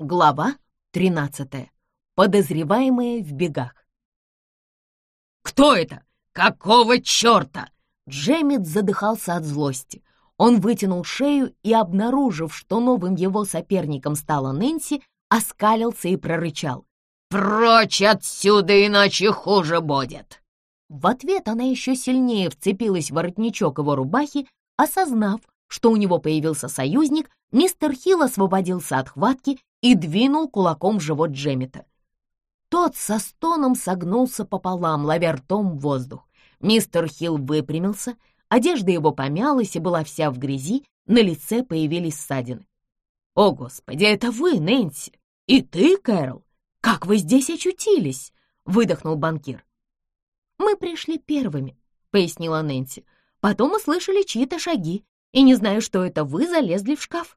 Глава 13. Подозреваемые в бегах. «Кто это? Какого черта?» Джеммит задыхался от злости. Он вытянул шею и, обнаружив, что новым его соперником стала Нэнси, оскалился и прорычал. «Прочь отсюда, иначе хуже будет!» В ответ она еще сильнее вцепилась в воротничок его рубахи, осознав, что у него появился союзник, мистер Хилл освободился от хватки и двинул кулаком в живот Джемита. Тот со стоном согнулся пополам, ловя ртом воздух. Мистер Хилл выпрямился, одежда его помялась и была вся в грязи, на лице появились ссадины. «О, Господи, это вы, Нэнси! И ты, Кэрол! Как вы здесь очутились?» — выдохнул банкир. «Мы пришли первыми», — пояснила Нэнси. «Потом услышали чьи-то шаги, и не знаю, что это вы залезли в шкаф».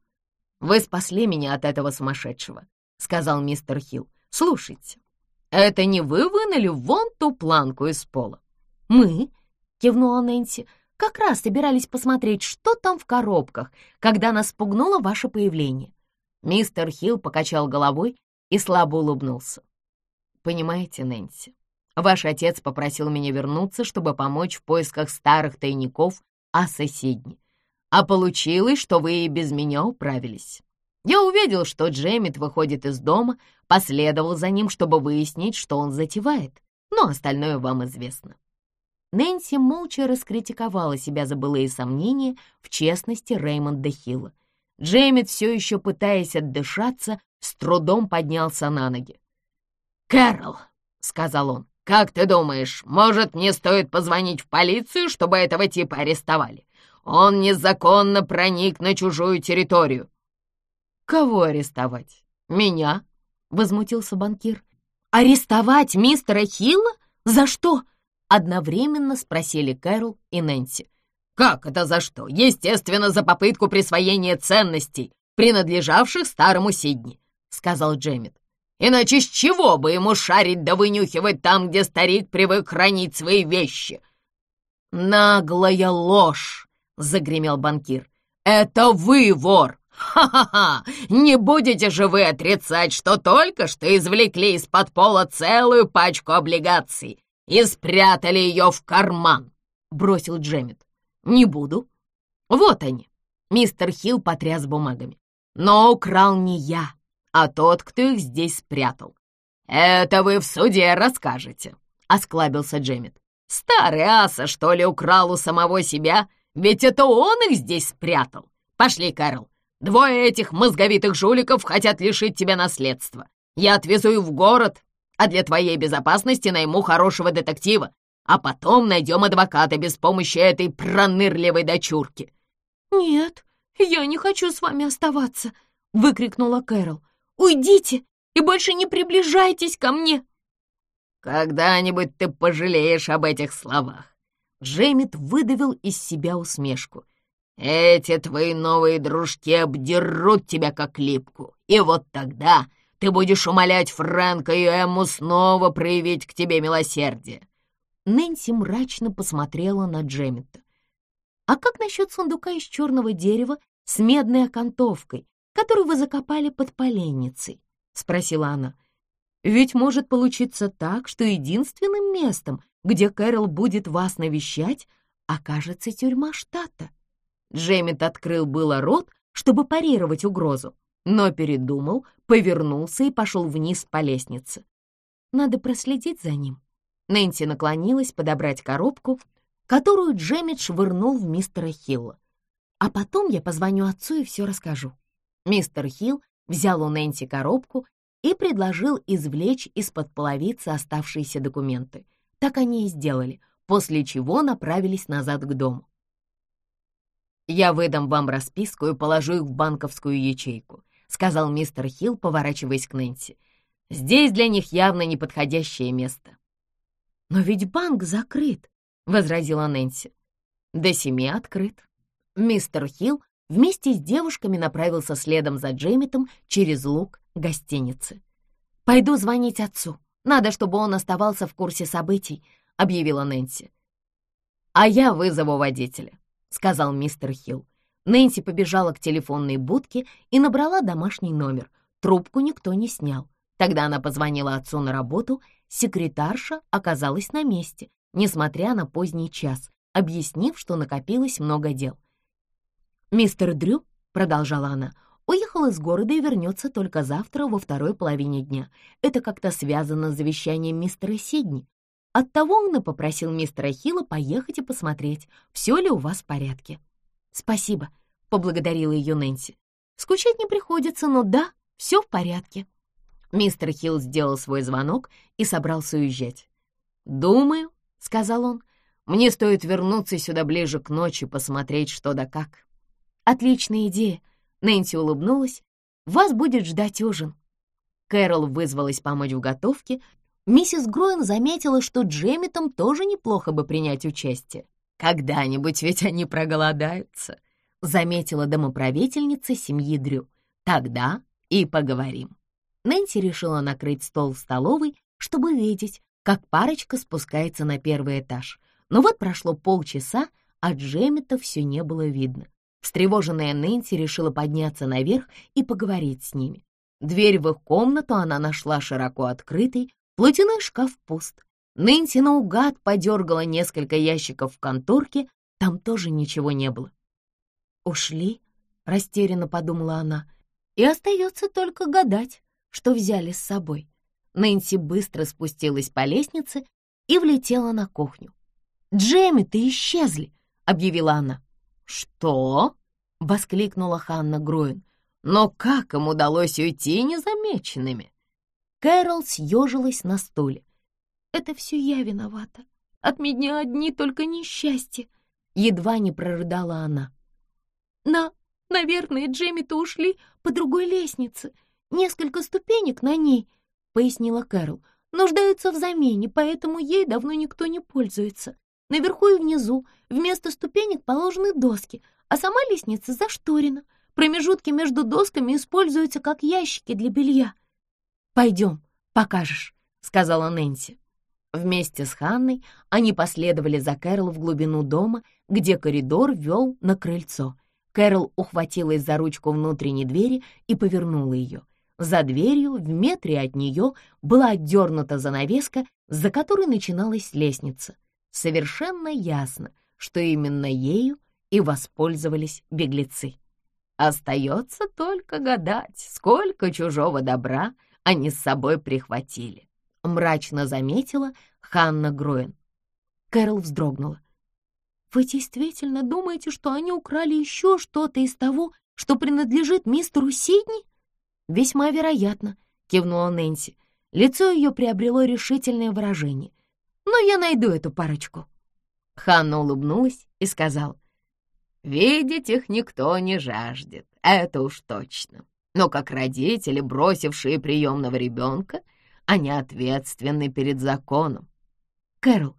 «Вы спасли меня от этого сумасшедшего», — сказал мистер Хилл. «Слушайте, это не вы вынули вон ту планку из пола?» «Мы?» — кивнула Нэнси. «Как раз собирались посмотреть, что там в коробках, когда нас спугнуло ваше появление». Мистер Хилл покачал головой и слабо улыбнулся. «Понимаете, Нэнси, ваш отец попросил меня вернуться, чтобы помочь в поисках старых тайников о соседней а получилось, что вы и без меня управились. Я увидел, что Джеммит выходит из дома, последовал за ним, чтобы выяснить, что он затевает, но остальное вам известно». Нэнси молча раскритиковала себя за былые сомнения в честности Реймонда Хилла. Джеймит, все еще пытаясь отдышаться, с трудом поднялся на ноги. «Кэрол», — сказал он, — «как ты думаешь, может, мне стоит позвонить в полицию, чтобы этого типа арестовали? Он незаконно проник на чужую территорию». «Кого арестовать? Меня?» — возмутился банкир. «Арестовать мистера Хилла? За что?» — одновременно спросили Кэрол и Нэнси. «Как это за что? Естественно, за попытку присвоения ценностей, принадлежавших старому Сидни», — сказал Джеммит. «Иначе с чего бы ему шарить да вынюхивать там, где старик привык хранить свои вещи?» «Наглая ложь!» — загремел банкир. «Это вы вор! Ха-ха-ха! Не будете же вы отрицать, что только что извлекли из-под пола целую пачку облигаций и спрятали ее в карман!» — бросил Джеммит. «Не буду. Вот они!» — мистер Хилл потряс бумагами. «Но украл не я, а тот, кто их здесь спрятал. Это вы в суде расскажете!» — осклабился Джеммит. «Старый аса, что ли, украл у самого себя ведь это он их здесь спрятал. Пошли, Кэрол. Двое этих мозговитых жуликов хотят лишить тебя наследства. Я отвезу их в город, а для твоей безопасности найму хорошего детектива, а потом найдем адвоката без помощи этой пронырливой дочурки». «Нет, я не хочу с вами оставаться», — выкрикнула Кэрол. «Уйдите и больше не приближайтесь ко мне». «Когда-нибудь ты пожалеешь об этих словах. Джеймит выдавил из себя усмешку. «Эти твои новые дружки обдерут тебя как липку, и вот тогда ты будешь умолять Фрэнка и Эмму снова проявить к тебе милосердие». Нэнси мрачно посмотрела на Джеммита. «А как насчет сундука из черного дерева с медной окантовкой, которую вы закопали под поленницей?» — спросила она. «Ведь может получиться так, что единственным местом, где Кэрол будет вас навещать, окажется тюрьма штата. Джеймит открыл было рот, чтобы парировать угрозу, но передумал, повернулся и пошел вниз по лестнице. Надо проследить за ним. Нэнси наклонилась подобрать коробку, которую Джеммит швырнул в мистера Хилла. А потом я позвоню отцу и все расскажу. Мистер Хилл взял у Нэнси коробку и предложил извлечь из-под половицы оставшиеся документы — так они и сделали, после чего направились назад к дому. «Я выдам вам расписку и положу их в банковскую ячейку», сказал мистер Хилл, поворачиваясь к Нэнси. «Здесь для них явно неподходящее место». «Но ведь банк закрыт», — возразила Нэнси. «До семи открыт». Мистер Хилл вместе с девушками направился следом за Джеймитом через луг гостиницы. «Пойду звонить отцу», надо, чтобы он оставался в курсе событий», — объявила Нэнси. «А я вызову водителя», — сказал мистер Хилл. Нэнси побежала к телефонной будке и набрала домашний номер. Трубку никто не снял. Тогда она позвонила отцу на работу, секретарша оказалась на месте, несмотря на поздний час, объяснив, что накопилось много дел. «Мистер Дрю», — продолжала она, — уехал из города и вернется только завтра во второй половине дня. Это как-то связано с завещанием мистера Сидни. Оттого он и попросил мистера Хилла поехать и посмотреть, все ли у вас в порядке. «Спасибо», — поблагодарила ее Нэнси. «Скучать не приходится, но да, все в порядке». Мистер Хилл сделал свой звонок и собрался уезжать. «Думаю», — сказал он, — «мне стоит вернуться сюда ближе к ночи, посмотреть, что да как». «Отличная идея», — Нэнси улыбнулась. «Вас будет ждать ужин». Кэрол вызвалась помочь в готовке. Миссис Гроин заметила, что Джемитам тоже неплохо бы принять участие. «Когда-нибудь ведь они проголодаются», — заметила домоправительница семьи Дрю. «Тогда и поговорим». Нэнси решила накрыть стол в столовой, чтобы видеть, как парочка спускается на первый этаж. Но вот прошло полчаса, а Джемита все не было видно. Встревоженная Нэнси решила подняться наверх и поговорить с ними. Дверь в их комнату она нашла широко открытой, платяной шкаф пуст. Нэнси наугад подергала несколько ящиков в конторке, там тоже ничего не было. «Ушли?» — растерянно подумала она. «И остается только гадать, что взяли с собой. Нэнси быстро спустилась по лестнице и влетела на кухню. «Джемми, ты исчезли!» — объявила она. «Что?» — воскликнула Ханна Груин. «Но как им удалось уйти незамеченными?» Кэрол съежилась на стуле. «Это все я виновата. От меня одни только несчастья!» Едва не прорыдала она. «На, наверное, Джемми-то ушли по другой лестнице несколько ступенек на ней, — пояснила Кэрол, — нуждаются в замене, поэтому ей давно никто не пользуется. Наверху и внизу вместо ступенек положены доски, а сама лестница зашторена. Промежутки между досками используются как ящики для белья. «Пойдем, покажешь», — сказала Нэнси. Вместе с Ханной они последовали за Кэрол в глубину дома, где коридор вел на крыльцо. Кэрол ухватилась за ручку внутренней двери и повернула ее. За дверью, в метре от нее, была отдернута занавеска, за которой начиналась лестница. Совершенно ясно, что именно ею и воспользовались беглецы. Остается только гадать, сколько чужого добра они с собой прихватили, мрачно заметила Ханна Гроен. Кэрол вздрогнула. «Вы действительно думаете, что они украли еще что-то из того, что принадлежит мистеру Сидни?» «Весьма вероятно», — кивнула Нэнси. Лицо ее приобрело решительное выражение. «Но я найду эту парочку». Ханна улыбнулась и сказала. «Видеть их никто не жаждет, это уж точно. Но как родители, бросившие приемного ребенка, они ответственны перед законом». «Кэрол,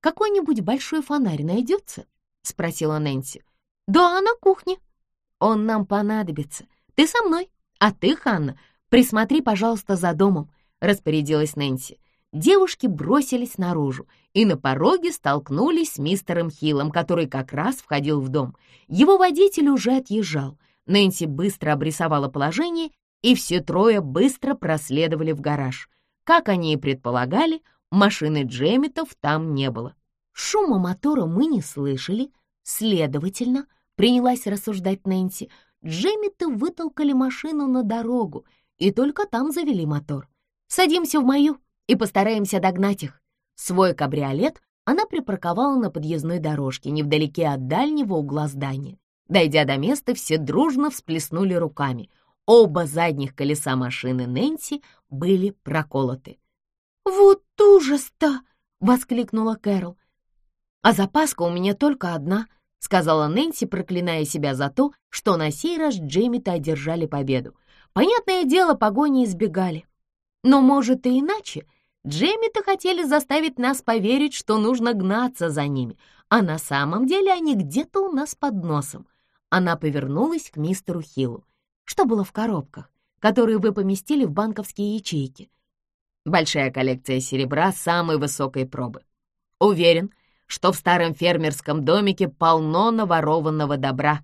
какой-нибудь большой фонарь найдется?» — спросила Нэнси. «Да, на кухне». «Он нам понадобится. Ты со мной?» «А ты, Ханна, присмотри, пожалуйста, за домом», — распорядилась Нэнси. Девушки бросились наружу и на пороге столкнулись с мистером Хиллом, который как раз входил в дом. Его водитель уже отъезжал. Нэнси быстро обрисовала положение, и все трое быстро проследовали в гараж. Как они и предполагали, машины Джемитов там не было. Шума мотора мы не слышали, следовательно, принялась рассуждать Нэнси, Джеммиты вытолкали машину на дорогу и только там завели мотор. «Садимся в мою и постараемся догнать их». Свой кабриолет она припарковала на подъездной дорожке невдалеке от дальнего угла здания. Дойдя до места, все дружно всплеснули руками. Оба задних колеса машины Нэнси были проколоты. «Вот ужас-то!» — воскликнула Кэрол. «А запаска у меня только одна», — сказала Нэнси, проклиная себя за то, что на сей раз Джейми-то одержали победу. Понятное дело, погони избегали. Но, может, и иначе. Джейми-то хотели заставить нас поверить, что нужно гнаться за ними, а на самом деле они где-то у нас под носом. Она повернулась к мистеру Хиллу. Что было в коробках, которые вы поместили в банковские ячейки? Большая коллекция серебра самой высокой пробы. Уверен, что в старом фермерском домике полно наворованного добра.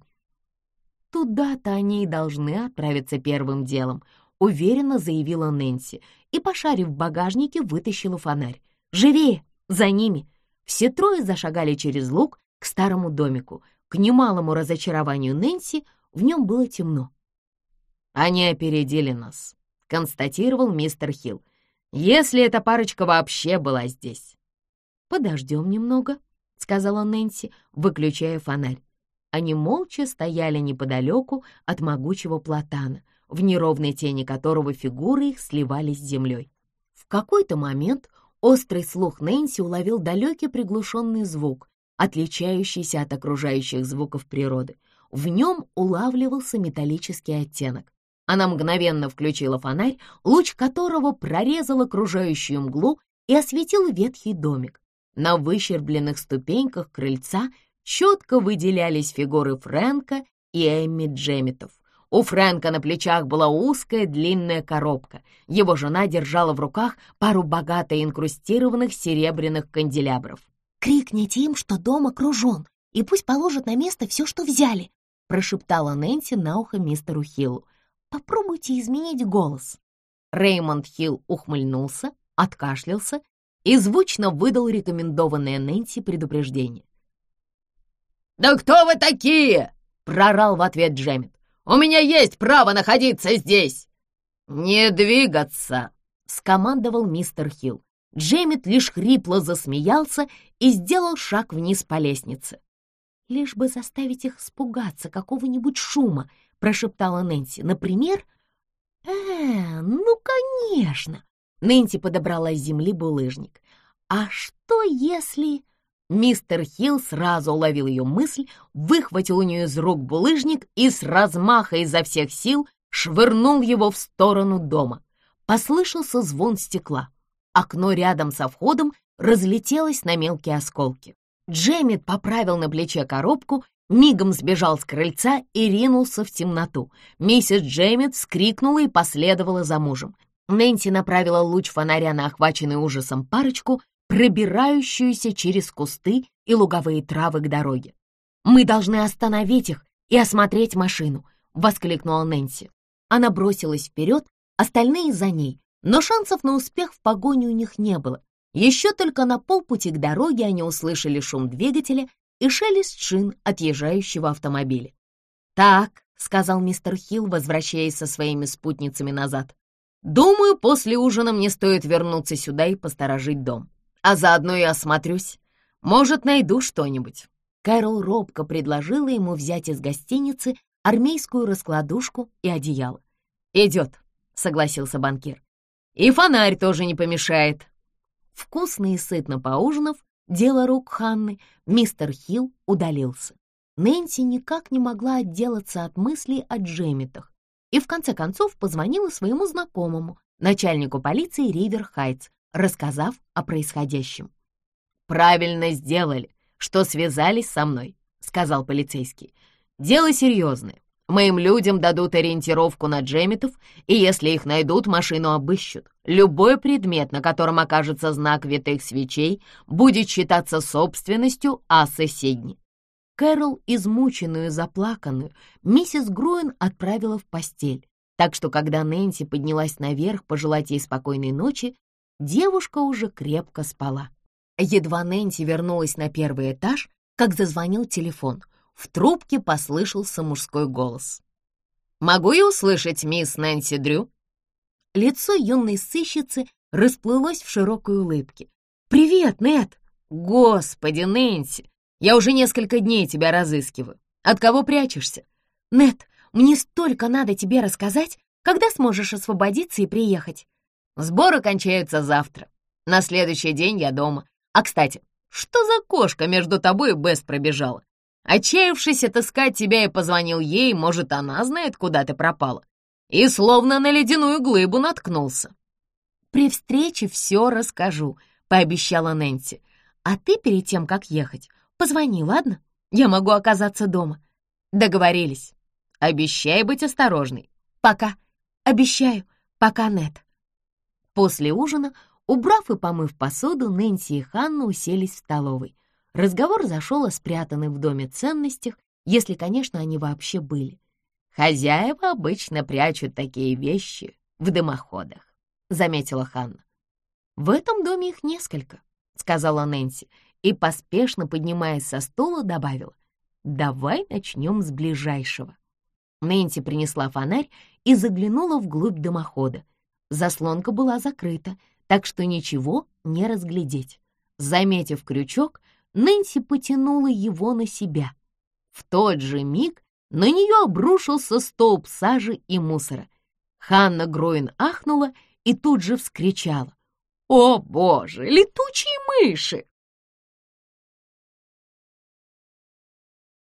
Туда-то они и должны отправиться первым делом. — уверенно заявила Нэнси и, пошарив в багажнике, вытащила фонарь. «Живее! За ними!» Все трое зашагали через луг к старому домику. К немалому разочарованию Нэнси в нем было темно. «Они опередили нас», — констатировал мистер Хилл. «Если эта парочка вообще была здесь». «Подождем немного», — сказала Нэнси, выключая фонарь. Они молча стояли неподалеку от могучего платана, в неровной тени которого фигуры их сливались с землей. В какой-то момент острый слух Нэнси уловил далекий приглушенный звук, отличающийся от окружающих звуков природы. В нем улавливался металлический оттенок. Она мгновенно включила фонарь, луч которого прорезал окружающую мглу и осветил ветхий домик. На выщербленных ступеньках крыльца четко выделялись фигуры Фрэнка и Эмми Джемитов. У Фрэнка на плечах была узкая длинная коробка. Его жена держала в руках пару богато инкрустированных серебряных канделябров. «Крикните им, что дом окружен, и пусть положат на место все, что взяли», прошептала Нэнси на ухо мистеру Хиллу. «Попробуйте изменить голос». Реймонд Хилл ухмыльнулся, откашлялся и звучно выдал рекомендованное Нэнси предупреждение. «Да кто вы такие?» — прорал в ответ Джеммит. «У меня есть право находиться здесь!» «Не двигаться!» — скомандовал мистер Хилл. Джеммит лишь хрипло засмеялся и сделал шаг вниз по лестнице. «Лишь бы заставить их испугаться какого-нибудь шума», — прошептала Нэнси. «Например...» «Э, ну, конечно!» Нэнси подобрала с земли булыжник. «А что если...» Мистер Хилл сразу уловил ее мысль, выхватил у нее из рук булыжник и с размаха изо всех сил швырнул его в сторону дома. Послышался звон стекла. Окно рядом со входом разлетелось на мелкие осколки. Джеммит поправил на плече коробку, мигом сбежал с крыльца и ринулся в темноту. Миссис Джеммит вскрикнула и последовала за мужем. Нэнси направила луч фонаря на охваченный ужасом парочку, пробирающуюся через кусты и луговые травы к дороге. «Мы должны остановить их и осмотреть машину», — воскликнула Нэнси. Она бросилась вперед, остальные за ней, но шансов на успех в погоне у них не было. Еще только на полпути к дороге они услышали шум двигателя и шелест шин отъезжающего автомобиля. «Так», — сказал мистер Хилл, возвращаясь со своими спутницами назад, «думаю, после ужина мне стоит вернуться сюда и посторожить дом а заодно и осмотрюсь. Может, найду что-нибудь». Кэрол робко предложила ему взять из гостиницы армейскую раскладушку и одеяло. «Идет», — согласился банкир. «И фонарь тоже не помешает». Вкусно и сытно поужинав, дело рук Ханны, мистер Хилл удалился. Нэнси никак не могла отделаться от мыслей о Джемитах и в конце концов позвонила своему знакомому, начальнику полиции Ривер Хайтс, рассказав о происходящем. «Правильно сделали, что связались со мной», — сказал полицейский. «Дело серьезное. Моим людям дадут ориентировку на джемитов, и если их найдут, машину обыщут. Любой предмет, на котором окажется знак витых свечей, будет считаться собственностью Асы Сидни. Кэрол, измученную и заплаканную, миссис Груэн отправила в постель, так что когда Нэнси поднялась наверх пожелать ей спокойной ночи, девушка уже крепко спала. Едва Нэнси вернулась на первый этаж, как зазвонил телефон. В трубке послышался мужской голос. «Могу я услышать мисс Нэнси Дрю?» Лицо юной сыщицы расплылось в широкой улыбке. «Привет, Нэт!» «Господи, Нэнси! Я уже несколько дней тебя разыскиваю. От кого прячешься?» «Нэт, мне столько надо тебе рассказать. Когда сможешь освободиться и приехать?» Сборы кончаются завтра. На следующий день я дома. А, кстати, что за кошка между тобой и Бесс пробежала? Отчаявшись отыскать тебя, я позвонил ей, может, она знает, куда ты пропала. И словно на ледяную глыбу наткнулся. «При встрече все расскажу», — пообещала Нэнси. «А ты перед тем, как ехать, позвони, ладно? Я могу оказаться дома». Договорились. Обещай быть осторожной. Пока. Обещаю. Пока, Нет. После ужина, убрав и помыв посуду, Нэнси и Ханна уселись в столовой. Разговор зашел о спрятанных в доме ценностях, если, конечно, они вообще были. Хозяева обычно прячут такие вещи в дымоходах», — заметила Ханна. «В этом доме их несколько», — сказала Нэнси, и, поспешно поднимаясь со стула, добавила. «Давай начнем с ближайшего». Нэнси принесла фонарь и заглянула вглубь дымохода. Заслонка была закрыта, так что ничего не разглядеть. Заметив крючок, Нэнси потянула его на себя. В тот же миг на нее обрушился столб сажи и мусора. Ханна Гроин ахнула и тут же вскричала. «О, боже, летучие мыши!»